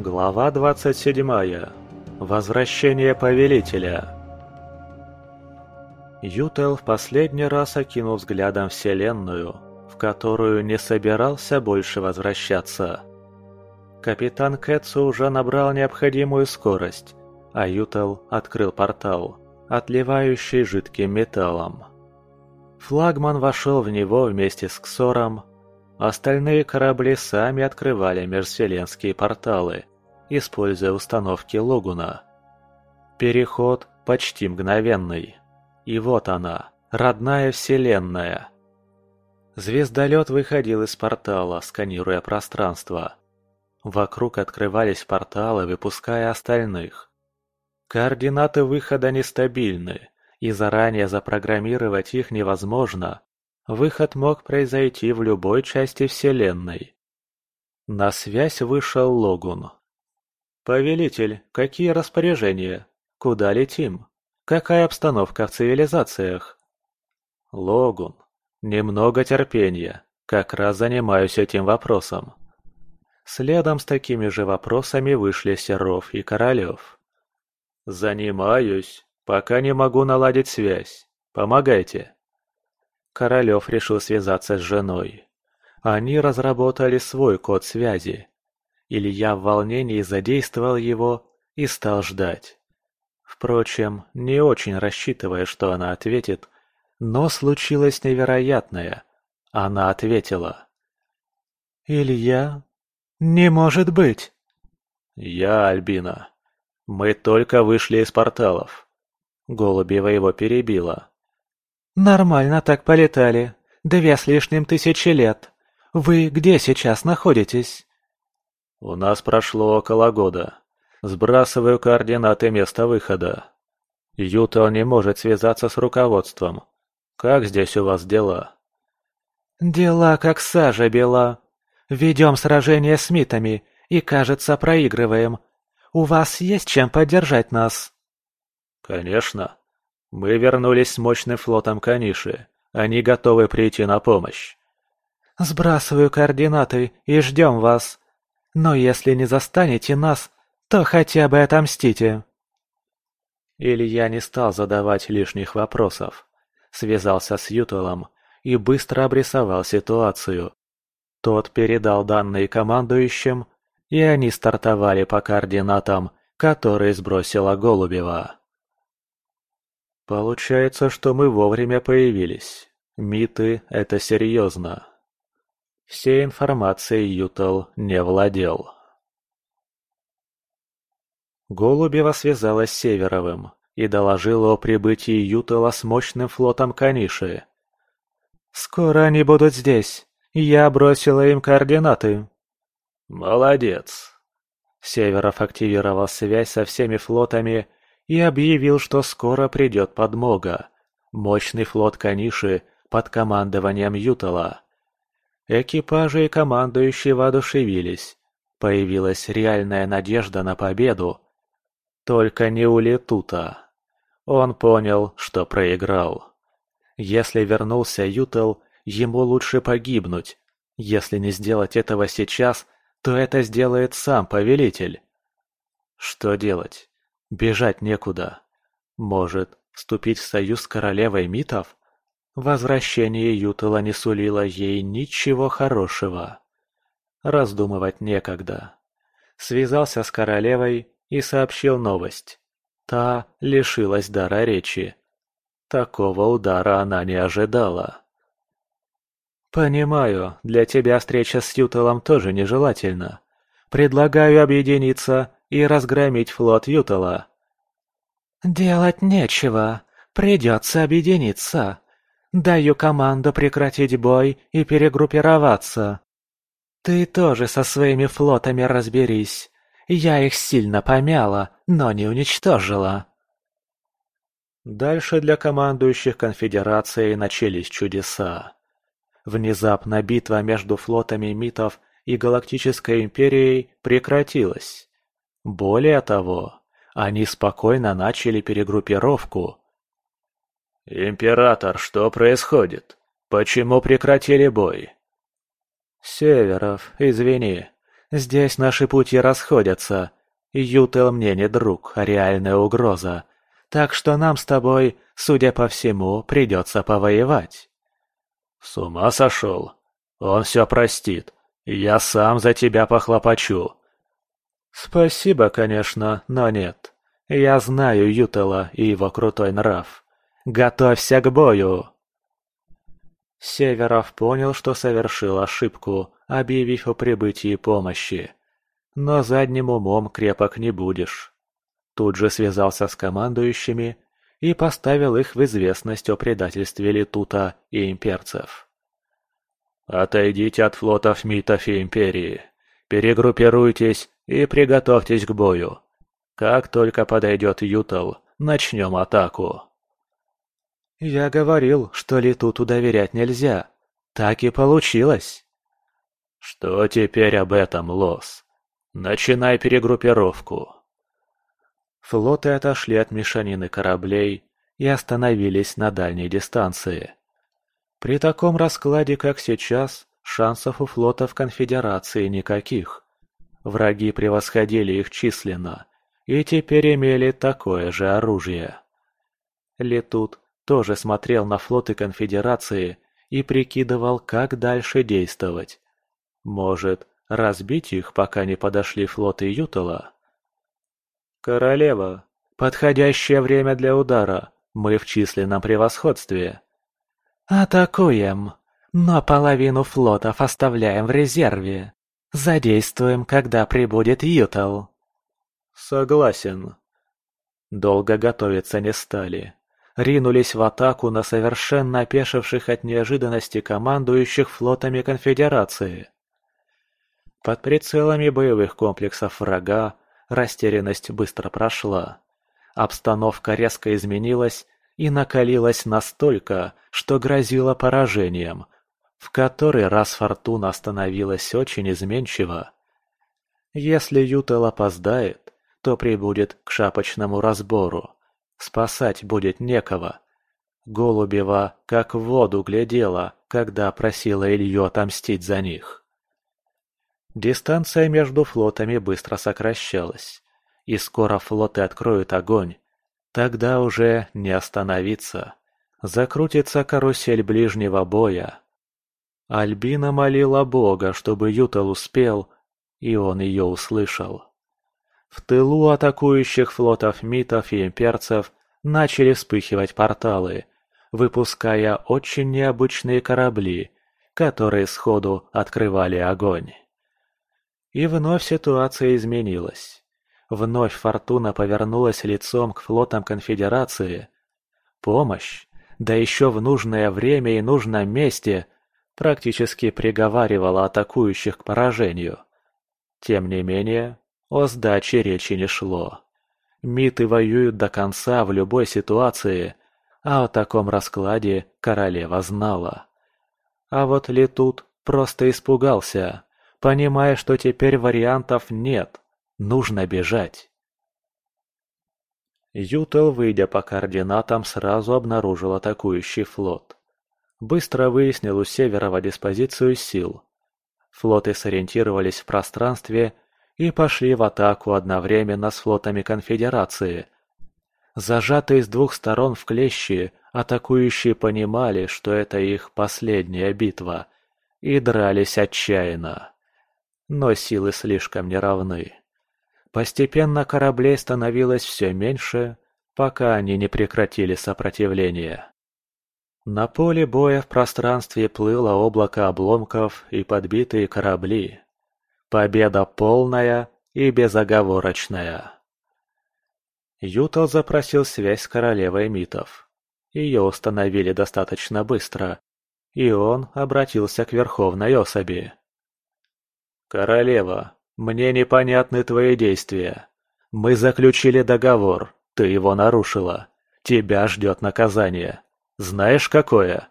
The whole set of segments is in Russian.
Глава 27. Возвращение Повелителя. Ютел в последний раз окинул взглядом Вселенную, в которую не собирался больше возвращаться. Капитан Кэтсу уже набрал необходимую скорость, а Ютел открыл портал, отливающий жидким металлом. Флагман вошел в него вместе с Ксором, остальные корабли сами открывали межвселенские порталы, используя установки Логуна. Переход почти мгновенный. И вот она, родная вселенная. Звездолет выходил из портала, сканируя пространство. Вокруг открывались порталы, выпуская остальных. Координаты выхода нестабильны, и заранее запрограммировать их невозможно. Выход мог произойти в любой части Вселенной. На связь вышел Логун. «Повелитель, какие распоряжения? Куда летим? Какая обстановка в цивилизациях?» «Логун, немного терпения. Как раз занимаюсь этим вопросом». Следом с такими же вопросами вышли Серов и Королев. «Занимаюсь, пока не могу наладить связь. Помогайте». Королев решил связаться с женой. Они разработали свой код связи. Илья в волнении задействовал его и стал ждать. Впрочем, не очень рассчитывая, что она ответит, но случилось невероятное. Она ответила. «Илья? Не может быть!» «Я, Альбина. Мы только вышли из порталов». Голубева его перебила. «Нормально так полетали. Две с лишним тысячи лет. Вы где сейчас находитесь?» У нас прошло около года. Сбрасываю координаты места выхода. Ютал не может связаться с руководством. Как здесь у вас дела? Дела как сажа бела. Ведем сражение с митами и, кажется, проигрываем. У вас есть чем поддержать нас? Конечно. Мы вернулись с мощным флотом Каниши. Они готовы прийти на помощь. Сбрасываю координаты и ждем вас. Но если не застанете нас, то хотя бы отомстите. Илья не стал задавать лишних вопросов. Связался с Ютелом и быстро обрисовал ситуацию. Тот передал данные командующим, и они стартовали по координатам, которые сбросила Голубева. Получается, что мы вовремя появились. Миты — это серьезно. Всей информацией Ютал не владел. Голубева связалась с Северовым и доложила о прибытии Ютала с мощным флотом Каниши. «Скоро они будут здесь. Я бросила им координаты». «Молодец». Северов активировал связь со всеми флотами и объявил, что скоро придет подмога. Мощный флот Каниши под командованием Ютала. Экипажи и командующие воодушевились. Появилась реальная надежда на победу. Только не у Летута. Он понял, что проиграл. Если вернулся Ютел, ему лучше погибнуть. Если не сделать этого сейчас, то это сделает сам повелитель. Что делать? Бежать некуда. Может, вступить в союз с королевой митов? Возвращение Ютела не сулило ей ничего хорошего. Раздумывать некогда. Связался с королевой и сообщил новость. Та лишилась дара речи. Такого удара она не ожидала. «Понимаю, для тебя встреча с Ютелом тоже нежелательна. Предлагаю объединиться и разгромить флот Ютела». «Делать нечего. Придется объединиться. Даю команду прекратить бой и перегруппироваться. Ты тоже со своими флотами разберись. Я их сильно помяла, но не уничтожила. Дальше для командующих конфедерацией начались чудеса. Внезапно битва между флотами митов и Галактической империей прекратилась. Более того, они спокойно начали перегруппировку, «Император, что происходит? Почему прекратили бой?» «Северов, извини. Здесь наши пути расходятся. Ютел мне не друг, а реальная угроза. Так что нам с тобой, судя по всему, придется повоевать». «С ума сошел? Он все простит. Я сам за тебя похлопочу». «Спасибо, конечно, но нет. Я знаю Ютела и его крутой нрав. Готовься к бою!» Северов понял, что совершил ошибку, объявив о прибытии помощи. Но задним умом крепок не будешь. Тут же связался с командующими и поставил их в известность о предательстве Летута и имперцев. «Отойдите от флотов Митов и Империи, перегруппируйтесь и приготовьтесь к бою. Как только подойдет Ютал, начнем атаку». «Я говорил, что Летуту доверять нельзя. Так и получилось». «Что теперь об этом, Лос? Начинай перегруппировку». Флоты отошли от мешанины кораблей и остановились на дальней дистанции. При таком раскладе, как сейчас, шансов у флотов конфедерации никаких. Враги превосходили их численно и теперь имели такое же оружие. Летут тоже смотрел на флоты конфедерации и прикидывал, как дальше действовать. Может, разбить их, пока не подошли флоты Ютала? «Королева, подходящее время для удара. Мы в численном превосходстве». «Атакуем, но половину флотов оставляем в резерве. Задействуем, когда прибудет Ютал». «Согласен». Долго готовиться не стали ринулись в атаку на совершенно опешивших от неожиданности командующих флотами конфедерации. Под прицелами боевых комплексов врага растерянность быстро прошла. Обстановка резко изменилась и накалилась настолько, что грозила поражением. В который раз фортуна становилась очень изменчива. Если Ютел опоздает, то прибудет к шапочному разбору. Спасать будет некого. Голубева как в воду глядела, когда просила Илью отомстить за них. Дистанция между флотами быстро сокращалась, и скоро флоты откроют огонь. Тогда уже не остановиться. Закрутится карусель ближнего боя. Альбина молила Бога, чтобы Ютал успел, и он ее услышал. В тылу атакующих флотов митов и имперцев начали вспыхивать порталы, выпуская очень необычные корабли, которые сходу открывали огонь. И вновь ситуация изменилась. Вновь Фортуна повернулась лицом к флотам Конфедерации. Помощь, да еще в нужное время и нужном месте, практически приговаривала атакующих к поражению. Тем не менее, о сдаче речи не шло. Миты воюют до конца в любой ситуации, а о таком раскладе королева знала. А вот Летут просто испугался, понимая, что теперь вариантов нет, нужно бежать. Ютел, выйдя по координатам, сразу обнаружил атакующий флот. Быстро выяснил у Северова диспозицию сил. Флоты сориентировались в пространстве и пошли в атаку одновременно с флотами Конфедерации. Зажатые с двух сторон в клещи, атакующие понимали, что это их последняя битва, и дрались отчаянно. Но силы слишком неравны. Постепенно кораблей становилось все меньше, пока они не прекратили сопротивление. На поле боя в пространстве плыло облако обломков и подбитые корабли. Победа полная и безоговорочная. Ютал запросил связь с королевой митов. Ее установили достаточно быстро, и он обратился к Верховной Особи. «Королева, мне непонятны твои действия. Мы заключили договор, ты его нарушила. Тебя ждет наказание. Знаешь, какое?»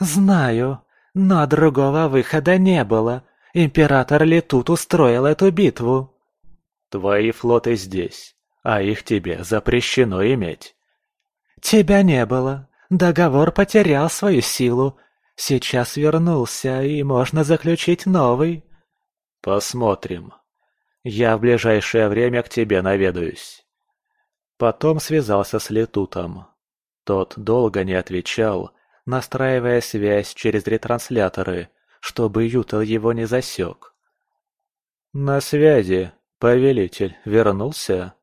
«Знаю, но другого выхода не было. Император Летут устроил эту битву. Твои флоты здесь, а их тебе запрещено иметь. Тебя не было. Договор потерял свою силу. Сейчас вернулся, и можно заключить новый. Посмотрим. Я в ближайшее время к тебе наведаюсь. Потом связался с Летутом. Тот долго не отвечал, настраивая связь через ретрансляторы, чтобы Ютел его не засек. «На связи, повелитель, вернулся?»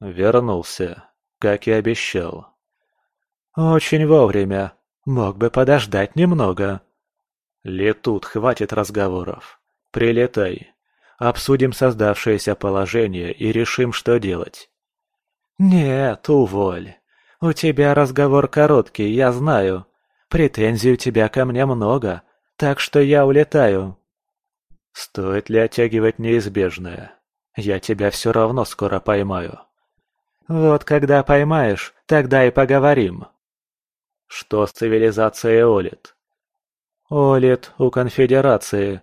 «Вернулся, как и обещал». «Очень вовремя. Мог бы подождать немного». «Летут, хватит разговоров. Прилетай. Обсудим создавшееся положение и решим, что делать». «Нет, уволь. У тебя разговор короткий, я знаю. Претензий у тебя ко мне много, так что я улетаю». «Стоит ли оттягивать неизбежное? Я тебя все равно скоро поймаю». «Вот когда поймаешь, тогда и поговорим». «Что с цивилизацией Олит?» «Олит у конфедерации.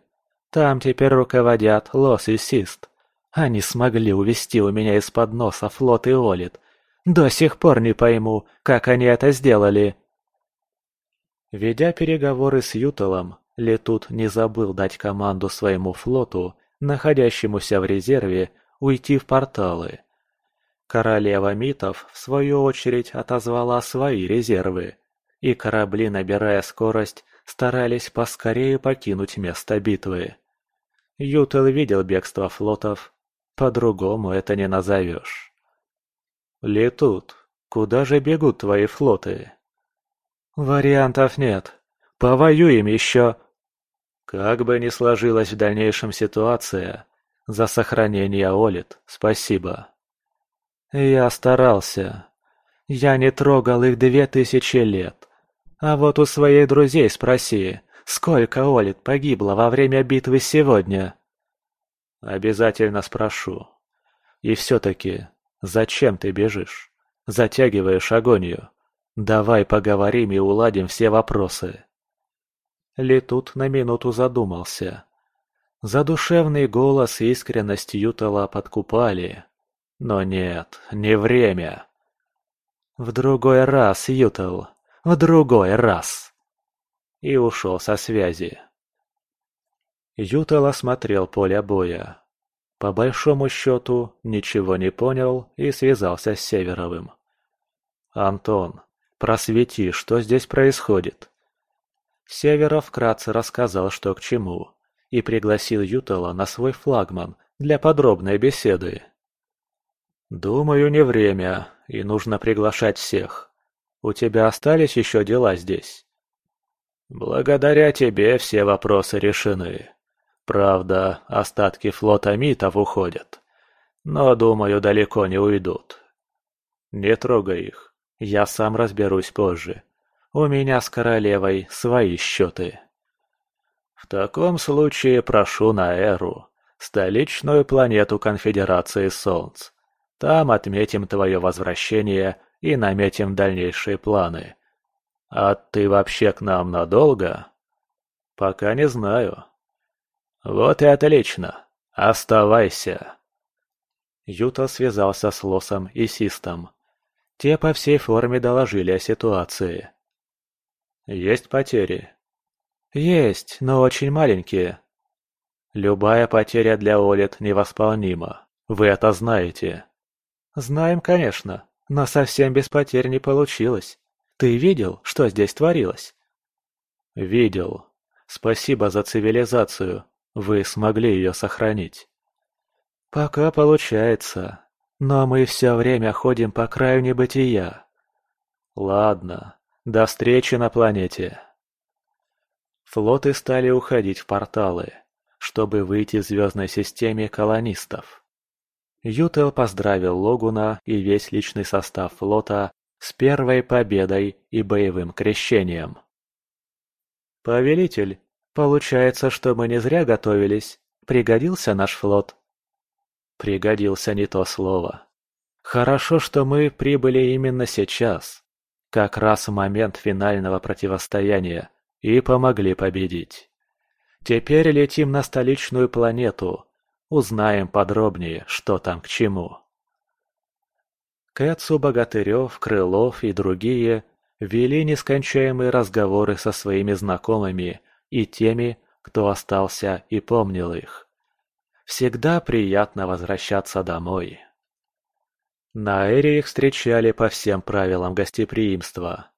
Там теперь руководят Лос и Сист. Они смогли увести у меня из-под носа флот и Олит. До сих пор не пойму, как они это сделали». Ведя переговоры с Ютелом, Летут не забыл дать команду своему флоту, находящемуся в резерве, уйти в порталы. Королева Митов, в свою очередь, отозвала свои резервы, и корабли, набирая скорость, старались поскорее покинуть место битвы. Ютел видел бегство флотов, по-другому это не назовешь. «Летут, куда же бегут твои флоты?» «Вариантов нет. Повоюем еще!» Как бы ни сложилась в дальнейшем ситуация, за сохранение Олит спасибо. Я старался. Я не трогал их две тысячи лет. А вот у своих друзей спроси, сколько Олит погибло во время битвы сегодня? Обязательно спрошу. И все-таки, зачем ты бежишь? Затягиваешь агонию. Давай поговорим и уладим все вопросы. Летут на минуту задумался. Задушевный голос и искренность Ютала подкупали. Но нет, не время. В другой раз, Ютал, в другой раз. И ушел со связи. Ютал осмотрел поле боя. По большому счету, ничего не понял и связался с Северовым. «Антон, просвети, что здесь происходит?» Северов вкратце рассказал, что к чему, и пригласил Ютала на свой флагман для подробной беседы. «Думаю, не время, и нужно приглашать всех. У тебя остались еще дела здесь?» «Благодаря тебе все вопросы решены. Правда, остатки флота митов уходят, но, думаю, далеко не уйдут. Не трогай их, я сам разберусь позже. У меня с королевой свои счеты. В таком случае прошу на Эру, столичную планету Конфедерации Солнц. Там отметим твое возвращение и наметим дальнейшие планы. А ты вообще к нам надолго? Пока не знаю. Вот и отлично. Оставайся. Юта связался с Лосом и Систом. Те по всей форме доложили о ситуации. Есть потери? Есть, но очень маленькие. Любая потеря для Олет невосполнима. Вы это знаете. Знаем, конечно, но совсем без потерь не получилось. Ты видел, что здесь творилось? Видел. Спасибо за цивилизацию. Вы смогли ее сохранить. Пока получается. Но мы все время ходим по краю небытия. Ладно, до встречи на планете. Флоты стали уходить в порталы, чтобы выйти в звездной системе колонистов. Ютел поздравил Логуна и весь личный состав флота с первой победой и боевым крещением. «Повелитель, получается, что мы не зря готовились. Пригодился наш флот?» «Пригодился не то слово. Хорошо, что мы прибыли именно сейчас как раз в момент финального противостояния, и помогли победить. Теперь летим на столичную планету, узнаем подробнее, что там к чему. Кэтсу, Богатырев, Крылов и другие вели нескончаемые разговоры со своими знакомыми и теми, кто остался и помнил их. Всегда приятно возвращаться домой. На Эре их встречали по всем правилам гостеприимства.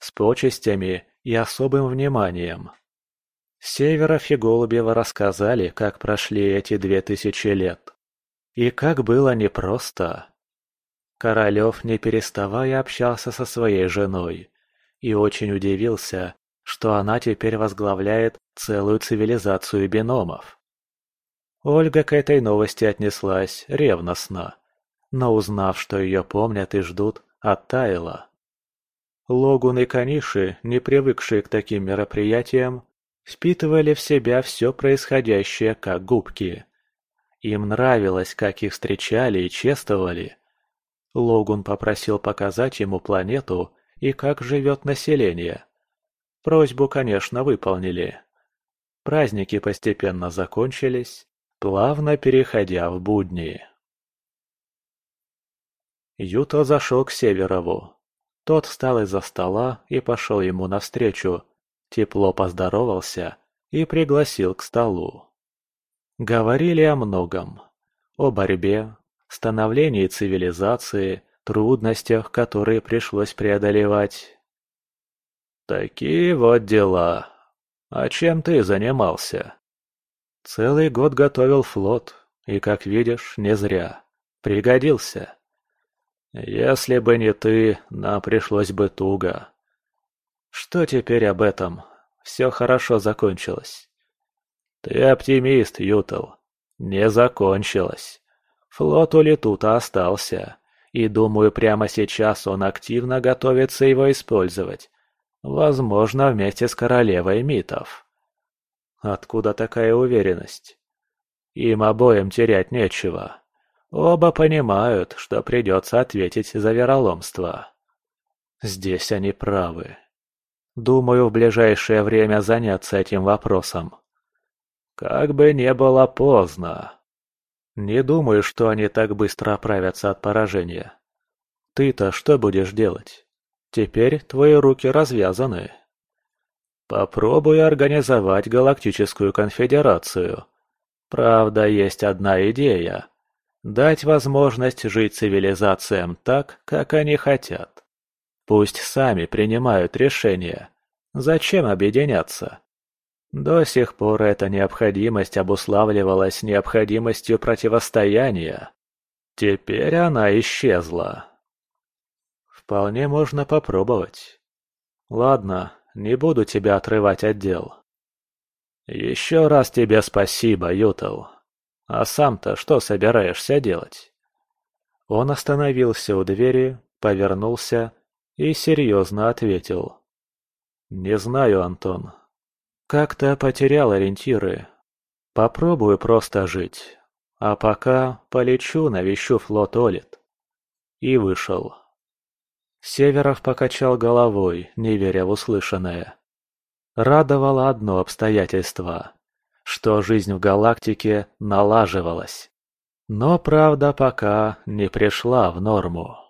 С почестями и особым вниманием. Северов и Голубева рассказали, как прошли эти две тысячи лет. И как было непросто. Королев, не переставая, общался со своей женой. И очень удивился, что она теперь возглавляет целую цивилизацию биномов. Ольга к этой новости отнеслась ревностно, но узнав, что ее помнят и ждут, оттаяла. Логун и Каниши, не привыкшие к таким мероприятиям, впитывали в себя все происходящее как губки. Им нравилось, как их встречали и чествовали. Логун попросил показать ему планету и как живет население. Просьбу, конечно, выполнили. Праздники постепенно закончились, плавно переходя в будни. Юто зашел к Северову. Тот встал из-за стола и пошел ему навстречу, тепло поздоровался и пригласил к столу. Говорили о многом. О борьбе, становлении цивилизации, трудностях, которые пришлось преодолевать. «Такие вот дела. А чем ты занимался?» «Целый год готовил флот, и, как видишь, не зря. Пригодился. Если бы не ты, нам пришлось бы туго. Что теперь об этом? Все хорошо закончилось. Ты оптимист, Ютл. Не закончилось. Флот у Летута остался, и думаю, прямо сейчас он активно готовится его использовать. Возможно, вместе с королевой митов. Откуда такая уверенность? Им обоим терять нечего. Оба понимают, что придется ответить за вероломство. Здесь они правы. Думаю, в ближайшее время заняться этим вопросом. Как бы не было поздно. Не думаю, что они так быстро оправятся от поражения. Ты-то что будешь делать? Теперь твои руки развязаны. Попробую организовать Галактическую Конфедерацию. Правда, есть одна идея. Дать возможность жить цивилизациям так, как они хотят. Пусть сами принимают решения. Зачем объединяться? До сих пор эта необходимость обуславливалась необходимостью противостояния. Теперь она исчезла. Вполне можно попробовать. Ладно, не буду тебя отрывать от дел. Еще раз тебе спасибо, Ютл. А сам-то что собираешься делать? Он остановился у двери, повернулся и серьезно ответил. «Не знаю, Антон. Как-то потерял ориентиры. Попробую просто жить. А пока полечу, навещу флот Олит». И вышел. Северов покачал головой, не веря в услышанное. Радовало одно обстоятельство, что жизнь в галактике налаживалась. Но правда пока не пришла в норму.